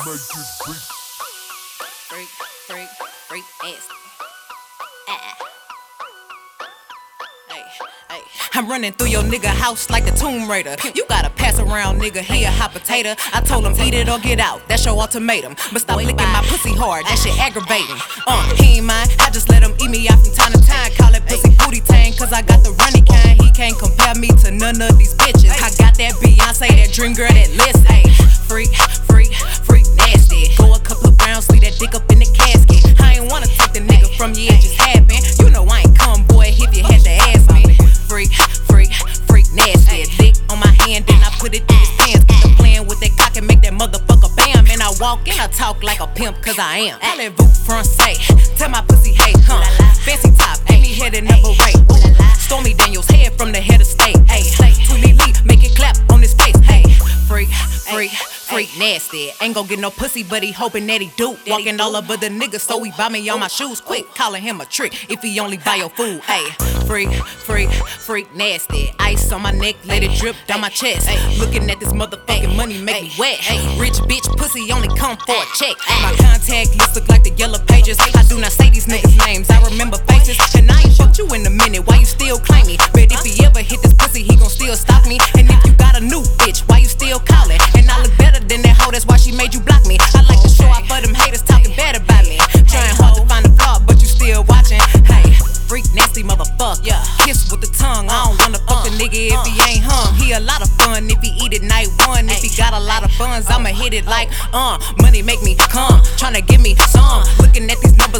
Freak, freak, freak, nasty. Ah. Hey, hey. I'm running through your nigga house like the Tomb Raider. You gotta pass around, nigga. He a hot potato. I told him eat it or get out. That's your ultimatum. But stop licking my pussy hard. That shit aggravating. Uh, he ain't mine. I just let him eat me out from time to time. Call it pussy booty tang, cause I got the running kind. He can't compare me to none of these bitches. I got that Beyonce, that dream girl that listen. And I walk and I talk like a pimp, cause I am. I let Voot front say, tell my pussy, nasty. Ain't gon' get no pussy, but he hoping that he do. Walking all over the nigga, so he buy me on my shoes quick. Calling him a trick if he only buy your food. Hey, freak, freak, freak nasty. Ice on my neck, let it drip down my chest. Looking at this motherfucking money make me wet. Rich bitch pussy only come for a check. My contact list look like the yellow pages. I do not say these niggas' names, I remember faces. And I ain't fucked you in a minute, why you still claim me? But if he Kiss with the tongue. I don't wanna fuck a uh, nigga if uh. he ain't hung. He a lot of fun if he eat it night one. If he got a lot of funds, oh. I'ma hit it like, uh, money make me come. Tryna give me some. Uh. Looking at these numbers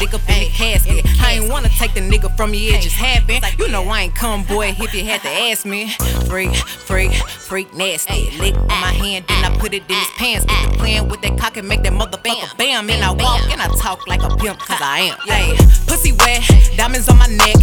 dick up in the casket. I ain't wanna take the nigga from you, it just happened. You know I ain't come, boy, if you had to ask me. Freak, freak, freak nasty. Lick on my hand, then I put it in his pants. Get the playing with that cock and make that motherfucker bam. And I walk and I talk like a pimp, cause I am. Hey, pussy wet, diamonds on my neck.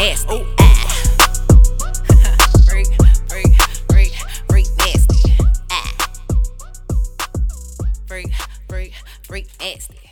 nasty. Ooh. Freak, freak, freak nasty. Ah.